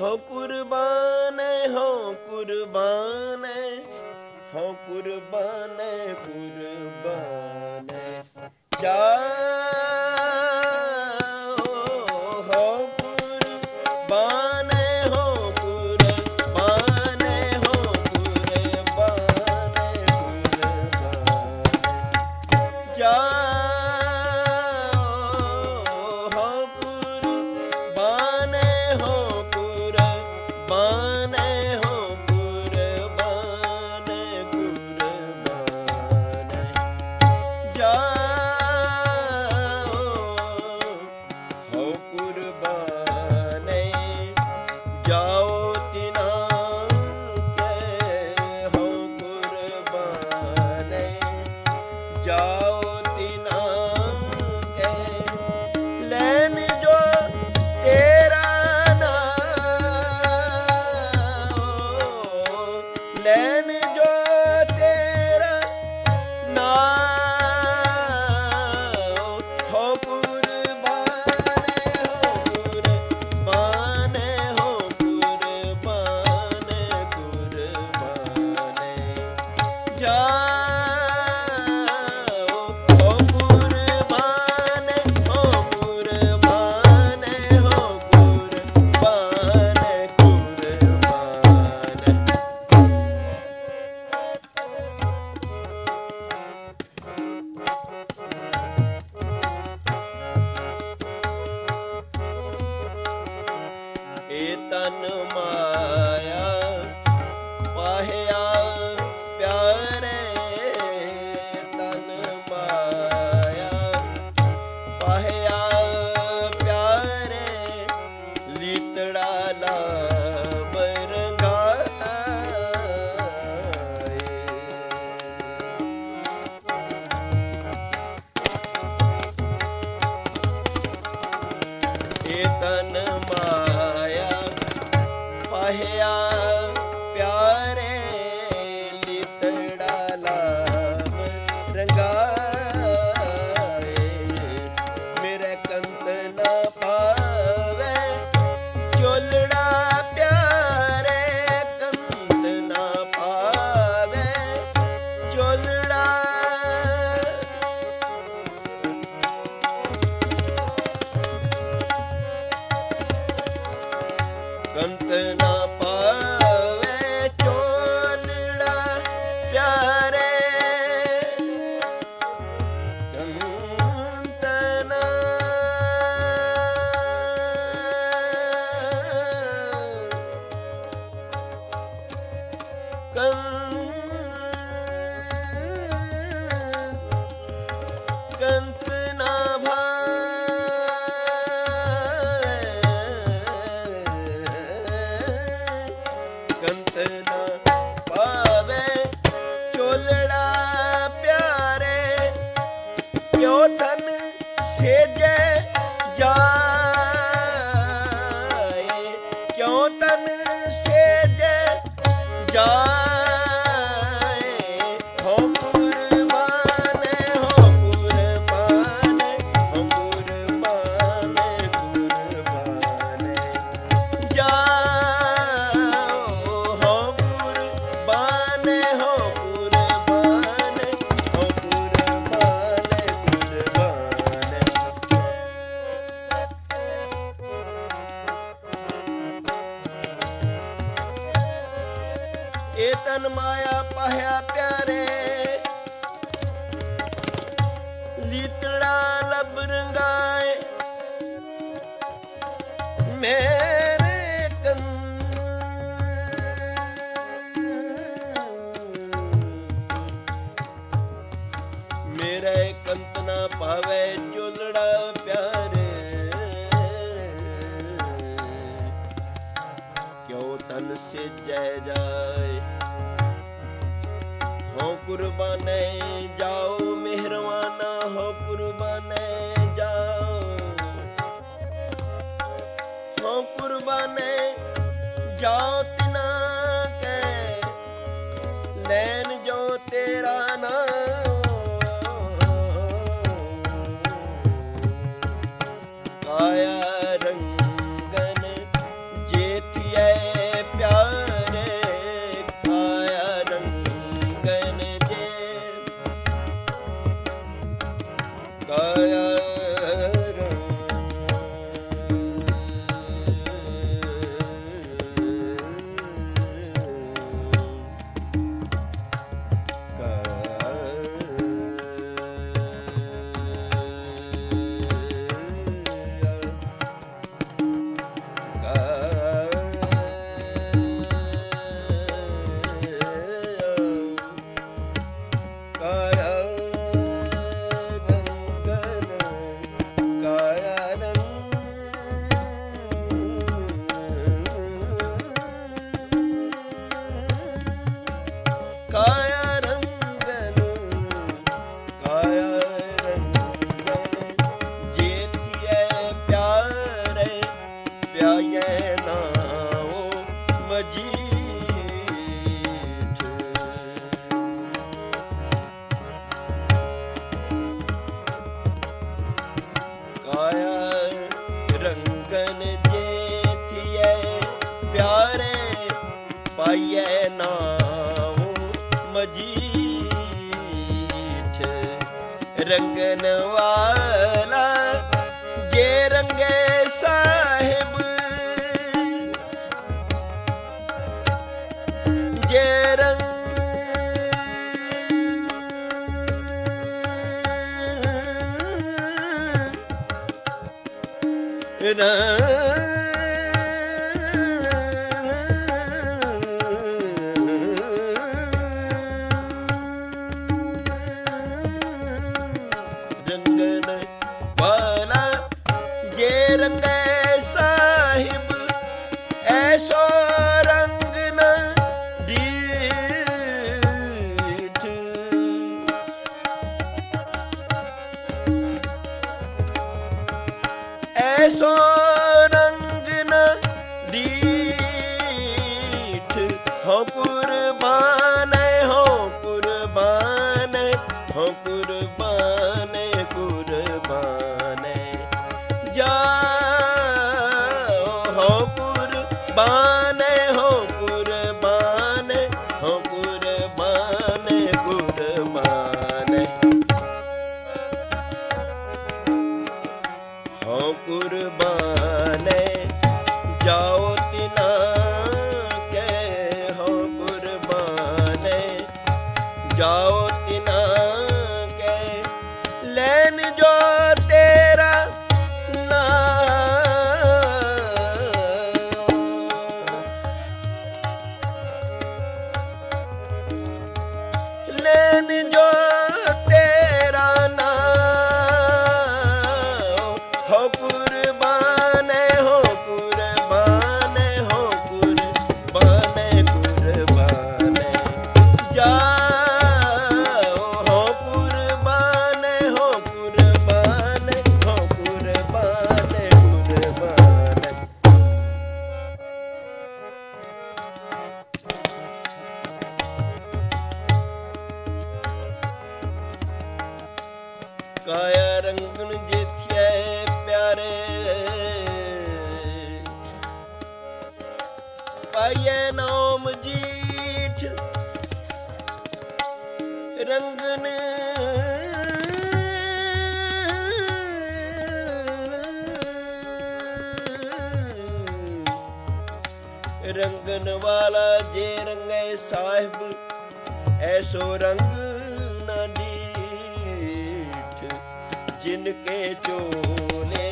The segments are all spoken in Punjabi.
ਹੋ ਕੁਰਬਾਨ ਹੋ ਕੁਰਬਾਨ ਹੋ ਕੁਰਬਾਨ ਕੁਰਬਾਨ ਜਾ Love. ਕੰ ਇਹ ਤਨ ਮਾਇਆ ਪਾਇਆ ਪਿਆਰੇ। ਲੀਤੜਾ ਲਬ ਰੰਗਾਏ। ਕੁਰਬਾਨੇ ਜਾਓ ਮਿਹਰਵਾਨਾ ਹੋ ਕੁਰਬਾਨੇ ਜਾਓ ਹੋ ਕੁਰਬਾਨੇ ਜਾਓ ਰੰਗਨ ਵਾਲਾ ਜੇ ਰੰਗੇ ਸਾਹਿਬ। ਜੇ ਰੰਗ ਰੰਗਨ ਐਸੋ ਕਾਇਆ ਰੰਗਨ ਜੇਥਿਐ ਪਿਆਰੇ। ਪਾਈਐ ਨਾਮ ਜੀਠ ਰੰਗਨ ਰੰਗਨ ਵਾਲਾ ਜੇ ਰੰਗੇ ਸਾਹਿਬ, ਐਸੋ ਰੰਗ ਜਿਨ ਕੇ ਚੋਲੇ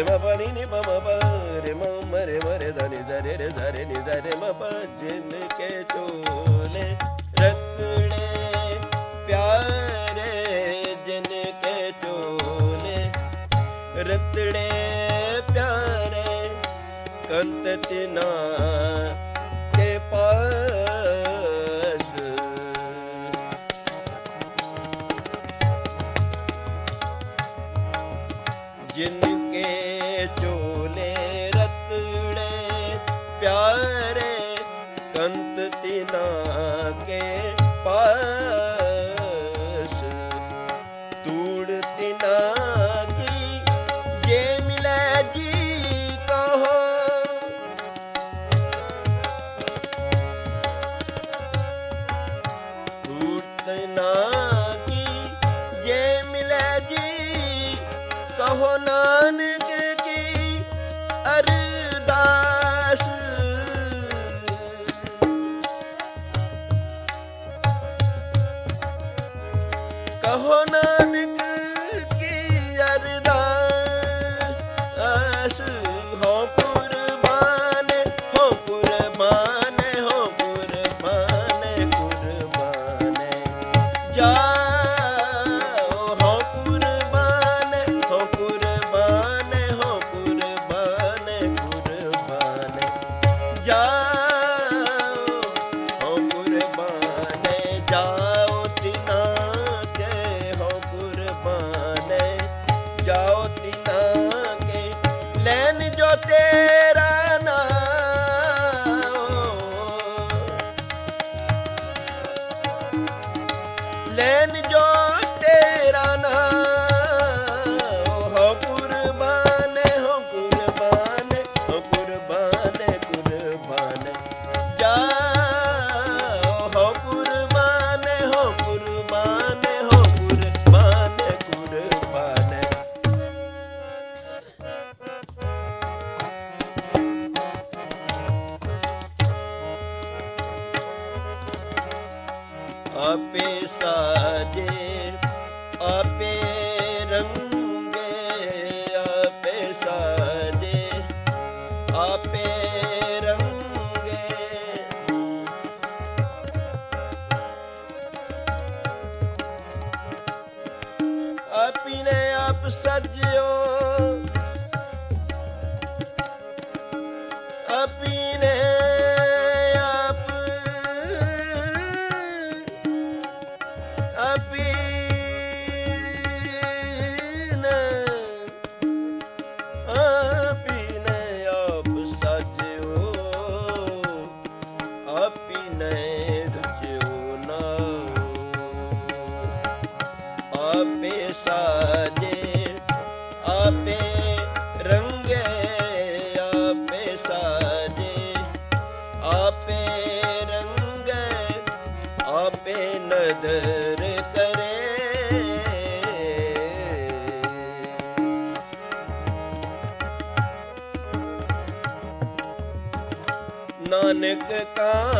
re ma pa ni ni pa ma pa re ma ma re ma re da ni da re re da re ni da re ma pa jin ke chole रतड़े प्यारे जिन के चोले रतड़े प्यारे कंत तिना ਸੰਤ ਤਿਨਾ ਕੇ ਪਾ ਕੁਰਬਾਨ ਜਾ। sete ਆਪੇ ਸਾਜੇ ਆਪੇ ਰੰਗੇ ਆਪੇ ਆਪੇ ਰੰਗੇ ਆਪੇ ਨਦਰ ਨਾਨਕ ਕਾ